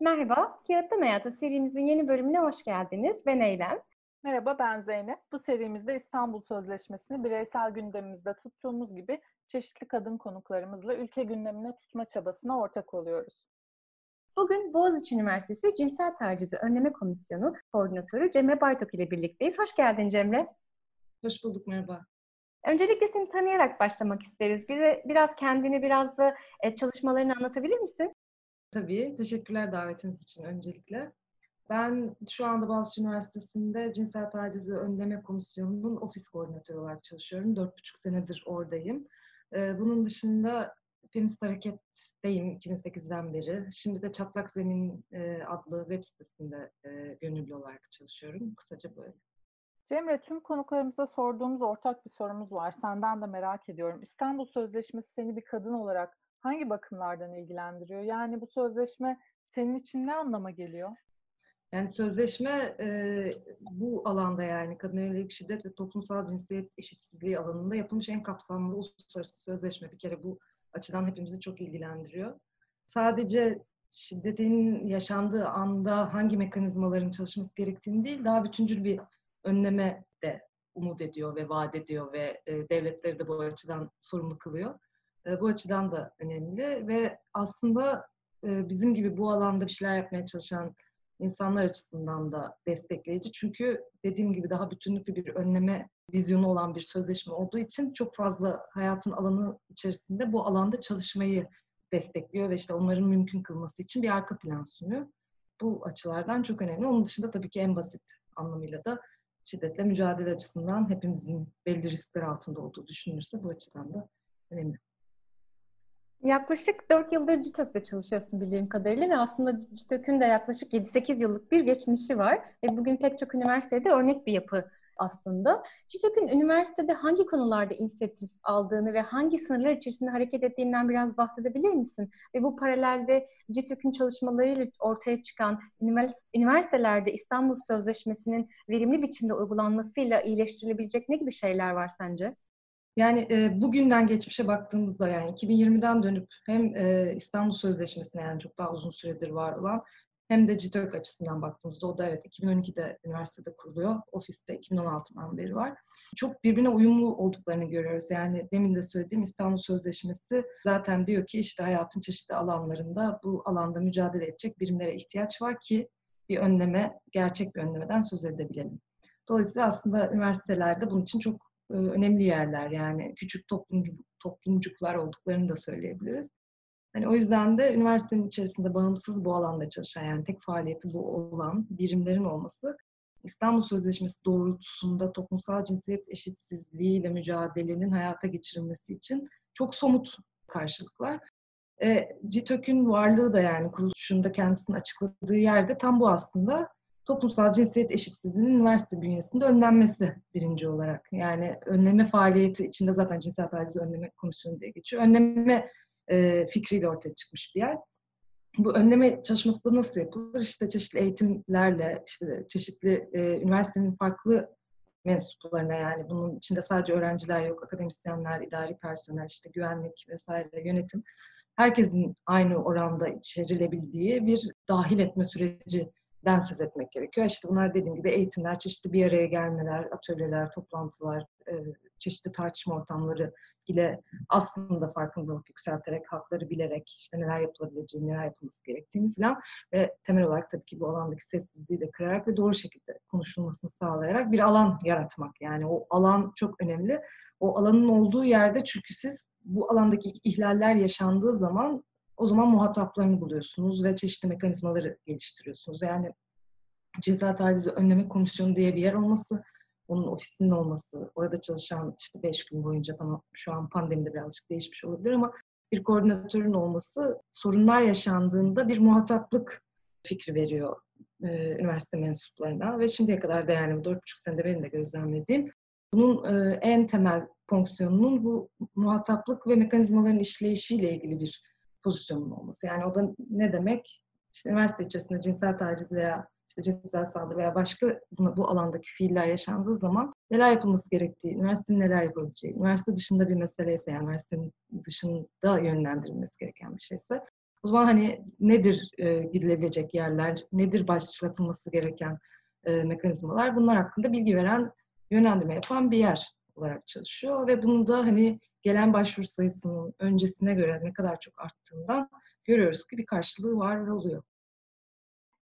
Merhaba, Kağıttan Hayata serimizin yeni bölümüne hoş geldiniz. Ben Eylem. Merhaba ben Zeynep. Bu serimizde İstanbul Sözleşmesi'ni bireysel gündemimizde tuttuğumuz gibi çeşitli kadın konuklarımızla ülke gündemine tutma çabasına ortak oluyoruz. Bugün Boğaziçi Üniversitesi Cinsel Tacizi Önleme Komisyonu Koordinatörü Cemre Baytok ile birlikteyiz. Hoş geldin Cemre. Hoş bulduk, merhaba. Öncelikle seni tanıyarak başlamak isteriz. Bize biraz kendini, biraz da e, çalışmalarını anlatabilir misin? Tabii, teşekkürler davetiniz için öncelikle. Ben şu anda Boğaziçi Üniversitesi'nde Cinsel Taciz ve Önleme Komisyonu'nun ofis koordinatörü olarak çalışıyorum. Dört buçuk senedir oradayım. Ee, Bunun dışında Feminist Hareket'teyim 2008'den beri. Şimdi de Çatlak Zemin e, adlı web sitesinde e, gönüllü olarak çalışıyorum. Kısaca böyle. Cemre tüm konuklarımıza sorduğumuz ortak bir sorumuz var. Senden de merak ediyorum. İstanbul Sözleşmesi seni bir kadın olarak hangi bakımlardan ilgilendiriyor? Yani bu sözleşme senin için ne anlama geliyor? Yani sözleşme e, bu alanda yani kadın yönelik şiddet ve toplumsal cinsiyet eşitsizliği alanında yapılmış en kapsamlı uluslararası sözleşme. Bir kere bu açıdan hepimizi çok ilgilendiriyor. Sadece şiddetin yaşandığı anda hangi mekanizmaların çalışması gerektiğini değil, daha bütüncül bir önleme de umut ediyor ve vaat ediyor ve e, devletleri de bu açıdan sorumlu kılıyor. E, bu açıdan da önemli ve aslında e, bizim gibi bu alanda bir şeyler yapmaya çalışan insanlar açısından da destekleyici. Çünkü dediğim gibi daha bütünlüklü bir önleme vizyonu olan bir sözleşme olduğu için çok fazla hayatın alanı içerisinde bu alanda çalışmayı destekliyor ve işte onların mümkün kılması için bir arka plan sunuyor. Bu açılardan çok önemli. Onun dışında tabii ki en basit anlamıyla da şiddetle mücadele açısından hepimizin belli riskler altında olduğu düşünülürse bu açıdan da önemli. Yaklaşık 4 yıldır CİTÖK'te çalışıyorsun bildiğim kadarıyla ve aslında CİTÖK'ün de yaklaşık 7-8 yıllık bir geçmişi var. Ve bugün pek çok üniversitede örnek bir yapı aslında. CİTÖK'ün üniversitede hangi konularda inisiyatif aldığını ve hangi sınırlar içerisinde hareket ettiğinden biraz bahsedebilir misin? Ve bu paralelde CİTÖK'ün çalışmalarıyla ortaya çıkan üniversitelerde İstanbul Sözleşmesi'nin verimli biçimde uygulanmasıyla iyileştirilebilecek ne gibi şeyler var sence? Yani e, bugünden geçmişe baktığımızda yani 2020'den dönüp hem e, İstanbul Sözleşmesi'ne yani çok daha uzun süredir var olan hem de CİTÖK açısından baktığımızda o da evet 2012'de üniversitede kuruluyor. Ofiste 2016'dan beri var. Çok birbirine uyumlu olduklarını görüyoruz. Yani demin de söylediğim İstanbul Sözleşmesi zaten diyor ki işte hayatın çeşitli alanlarında bu alanda mücadele edecek birimlere ihtiyaç var ki bir önleme, gerçek bir önlemeden söz edebilelim. Dolayısıyla aslında üniversitelerde bunun için çok e, önemli yerler yani küçük toplumcu, toplumcuklar olduklarını da söyleyebiliriz. Hani o yüzden de üniversitenin içerisinde bağımsız bu alanda çalışan yani tek faaliyeti bu olan birimlerin olması İstanbul Sözleşmesi doğrultusunda toplumsal cinsiyet eşitsizliğiyle mücadelenin hayata geçirilmesi için çok somut karşılıklar. E, CİTÖK'ün varlığı da yani kuruluşunda kendisini açıkladığı yerde tam bu aslında toplumsal cinsiyet eşitsizliğinin üniversite bünyesinde önlenmesi birinci olarak. Yani önleme faaliyeti içinde zaten cinsel taciz önleme komisyonu diye geçiyor. Önleme e, fikriyle ortaya çıkmış bir yer. Bu önleme çalışması da nasıl yapılır? İşte çeşitli eğitimlerle, işte çeşitli e, üniversitenin farklı mensuplarına yani bunun içinde sadece öğrenciler yok, akademisyenler, idari personel, işte güvenlik vesaire, yönetim. Herkesin aynı oranda içerilebildiği bir dahil etme süreci den söz etmek gerekiyor. İşte bunlar dediğim gibi eğitimler, çeşitli bir araya gelmeler, atölyeler, toplantılar, çeşitli tartışma ortamları ile aslında farkındalık yükselterek, hakları bilerek işte neler yapılabileceğini, neler yapılması gerektiğini falan ve temel olarak tabii ki bu alandaki sessizliği de kırarak ve doğru şekilde konuşulmasını sağlayarak bir alan yaratmak. Yani o alan çok önemli. O alanın olduğu yerde çünkü siz bu alandaki ihlaller yaşandığı zaman o zaman muhataplarını buluyorsunuz ve çeşitli mekanizmaları geliştiriyorsunuz. Yani cinsel taciz ve önleme komisyonu diye bir yer olması, onun ofisinin olması, orada çalışan işte beş gün boyunca tamam şu an pandemide birazcık değişmiş olabilir ama bir koordinatörün olması sorunlar yaşandığında bir muhataplık fikri veriyor e, üniversite mensuplarına ve şimdiye kadar da yani dört buçuk senede benim de gözlemlediğim bunun e, en temel fonksiyonunun bu muhataplık ve mekanizmaların işleyişiyle ilgili bir pozisyonun olması. Yani o da ne demek? İşte üniversite içerisinde cinsel taciz veya işte cinsel saldırı veya başka buna, bu alandaki fiiller yaşandığı zaman neler yapılması gerektiği, üniversitenin neler yapabileceği, üniversite dışında bir meseleyse yani üniversitenin dışında yönlendirilmesi gereken bir şeyse o zaman hani nedir e, gidilebilecek yerler, nedir başlatılması gereken e, mekanizmalar bunlar hakkında bilgi veren, yönlendirme yapan bir yer olarak çalışıyor ve bunu da hani gelen başvuru sayısının öncesine göre ne kadar çok arttığından görüyoruz ki bir karşılığı var ve oluyor.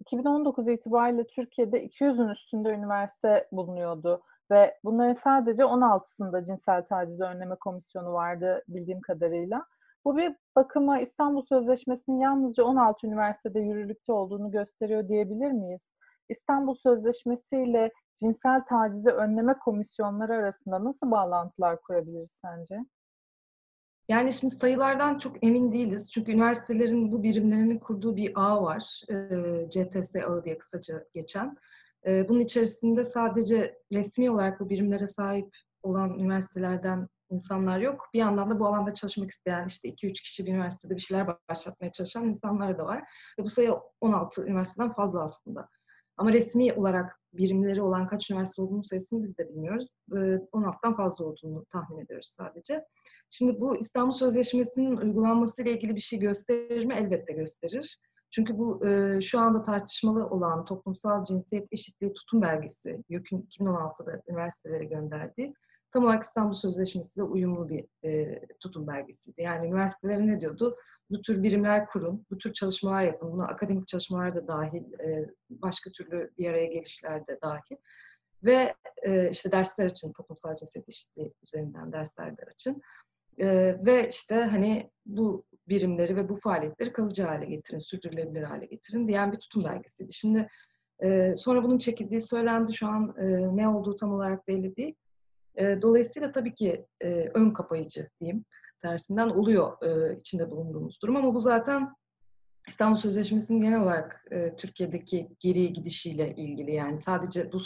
2019 itibariyle Türkiye'de 200'ün üstünde üniversite bulunuyordu ve bunların sadece 16'sında cinsel tacizi önleme komisyonu vardı bildiğim kadarıyla. Bu bir bakıma İstanbul Sözleşmesi'nin yalnızca 16 üniversitede yürürlükte olduğunu gösteriyor diyebilir miyiz? İstanbul Sözleşmesi ile cinsel tacizi önleme komisyonları arasında nasıl bağlantılar kurabiliriz sence? Yani şimdi sayılardan çok emin değiliz. Çünkü üniversitelerin bu birimlerinin kurduğu bir ağ var. E, CTS ağı diye kısaca geçen. E, bunun içerisinde sadece resmi olarak bu birimlere sahip olan üniversitelerden insanlar yok. Bir yandan da bu alanda çalışmak isteyen işte 2-3 kişi bir üniversitede bir şeyler başlatmaya çalışan insanlar da var. Ve bu sayı 16 üniversiteden fazla aslında. Ama resmi olarak birimleri olan kaç üniversite olduğunu sayısını biz de bilmiyoruz. 16'dan fazla olduğunu tahmin ediyoruz sadece. Şimdi bu İstanbul Sözleşmesi'nin uygulanması ile ilgili bir şey gösterir mi? Elbette gösterir. Çünkü bu şu anda tartışmalı olan toplumsal cinsiyet eşitliği tutum belgesi YÖK'ün 2016'da üniversitelere gönderdiği tam olarak İstanbul Sözleşmesi ile uyumlu bir tutum belgesiydi. Yani üniversitelere ne diyordu? bu tür birimler kurun, bu tür çalışmalar yapın. Buna akademik çalışmalar da dahil, başka türlü bir araya gelişler de dahil. Ve işte dersler için, toplumsal cinsiyet eşitliği üzerinden dersler de açın. Ve işte hani bu birimleri ve bu faaliyetleri kalıcı hale getirin, sürdürülebilir hale getirin diyen bir tutum belgesiydi. Şimdi sonra bunun çekildiği söylendi. Şu an ne olduğu tam olarak belli değil. Dolayısıyla tabii ki ön kapayıcı diyeyim tersinden oluyor içinde bulunduğumuz durum. Ama bu zaten İstanbul Sözleşmesi'nin genel olarak Türkiye'deki geriye gidişiyle ilgili. Yani sadece bu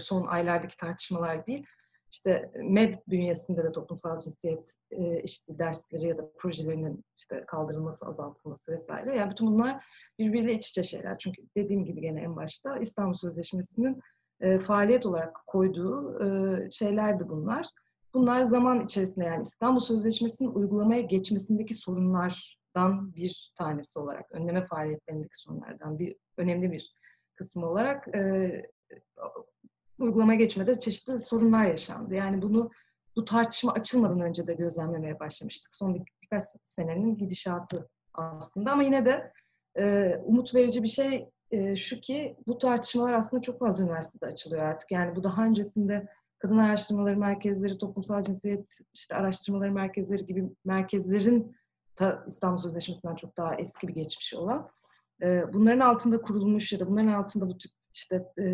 son aylardaki tartışmalar değil, işte MEB bünyesinde de toplumsal cinsiyet işte dersleri ya da projelerinin işte kaldırılması, azaltılması vesaire. Yani bütün bunlar birbiriyle iç içe şeyler. Çünkü dediğim gibi gene en başta İstanbul Sözleşmesi'nin e, faaliyet olarak koyduğu e, şeylerdi bunlar. Bunlar zaman içerisinde yani İstanbul Sözleşmesi'nin uygulamaya geçmesindeki sorunlardan bir tanesi olarak, önleme faaliyetlerindeki sorunlardan bir önemli bir kısmı olarak e, uygulamaya geçmede çeşitli sorunlar yaşandı. Yani bunu bu tartışma açılmadan önce de gözlemlemeye başlamıştık. Son bir, birkaç senenin gidişatı aslında ama yine de e, umut verici bir şey e, şu ki bu tartışmalar aslında çok fazla üniversitede açılıyor artık. Yani bu daha öncesinde kadın araştırmaları merkezleri, toplumsal cinsiyet işte araştırmaları merkezleri gibi merkezlerin ta İstanbul Sözleşmesi'nden çok daha eski bir geçmişi olan e, bunların altında kurulmuş ya da bunların altında bu tip işte e,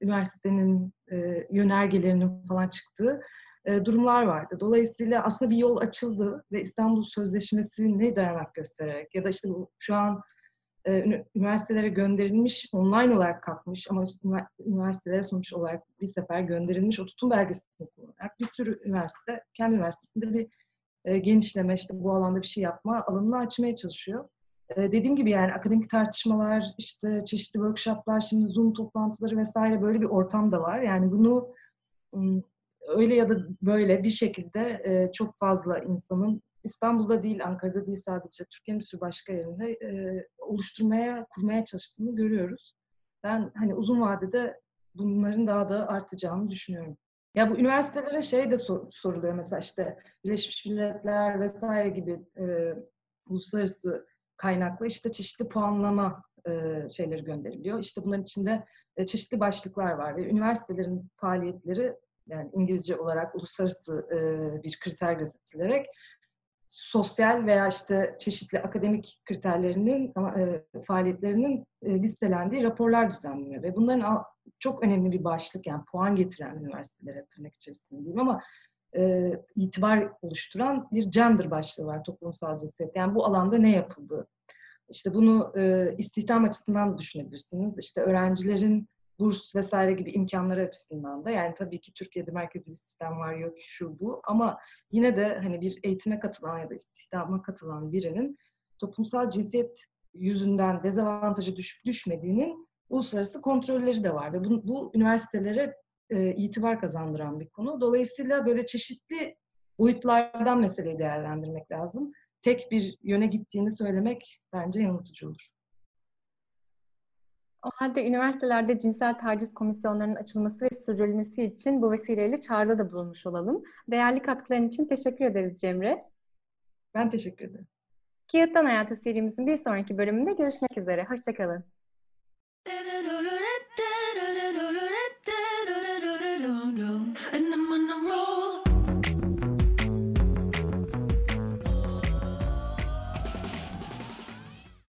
üniversitenin e, yönergelerinin falan çıktığı e, durumlar vardı. Dolayısıyla aslında bir yol açıldı ve İstanbul Sözleşmesi ne dayanak göstererek ya da işte şu an üniversitelere gönderilmiş, online olarak kalkmış ama üniversitelere sonuç olarak bir sefer gönderilmiş o tutum belgesini kullanarak bir sürü üniversite kendi üniversitesinde bir e, genişleme, işte bu alanda bir şey yapma alanını açmaya çalışıyor. E, dediğim gibi yani akademik tartışmalar, işte çeşitli workshoplar, şimdi Zoom toplantıları vesaire böyle bir ortam da var. Yani bunu öyle ya da böyle bir şekilde çok fazla insanın İstanbul'da değil, Ankara'da değil sadece, Türkiye'nin bir sürü başka yerinde e, oluşturmaya, kurmaya çalıştığını görüyoruz. Ben hani uzun vadede bunların daha da artacağını düşünüyorum. Ya bu üniversitelere şey de sor, soruluyor mesela işte Birleşmiş Milletler vesaire gibi e, uluslararası kaynaklı işte çeşitli puanlama e, şeyleri gönderiliyor. İşte bunların içinde e, çeşitli başlıklar var ve üniversitelerin faaliyetleri yani İngilizce olarak uluslararası e, bir kriter gözetilerek sosyal veya işte çeşitli akademik kriterlerinin e, faaliyetlerinin e, listelendiği raporlar düzenleniyor ve bunların çok önemli bir başlık yani puan getiren üniversitelere tırnak içerisinde diyeyim ama e, itibar oluşturan bir gender başlığı var toplumsal cinsiyet. Yani bu alanda ne yapıldı? İşte bunu e, istihdam açısından da düşünebilirsiniz. İşte öğrencilerin burs vesaire gibi imkanları açısından da yani tabii ki Türkiye'de merkezi bir sistem var yok şu bu ama yine de hani bir eğitime katılan ya da istihdama katılan birinin toplumsal cinsiyet yüzünden dezavantaja düşüp düşmediğinin uluslararası kontrolleri de var ve bu, bu üniversitelere e, itibar kazandıran bir konu. Dolayısıyla böyle çeşitli boyutlardan meseleyi değerlendirmek lazım. Tek bir yöne gittiğini söylemek bence yanıltıcı olur. O halde üniversitelerde cinsel taciz komisyonlarının açılması ve sürdürülmesi için bu vesileyle çağrıda da bulunmuş olalım. Değerli katkıların için teşekkür ederiz Cemre. Ben teşekkür ederim. Kağıttan Hayata serimizin bir sonraki bölümünde görüşmek üzere. Hoşçakalın.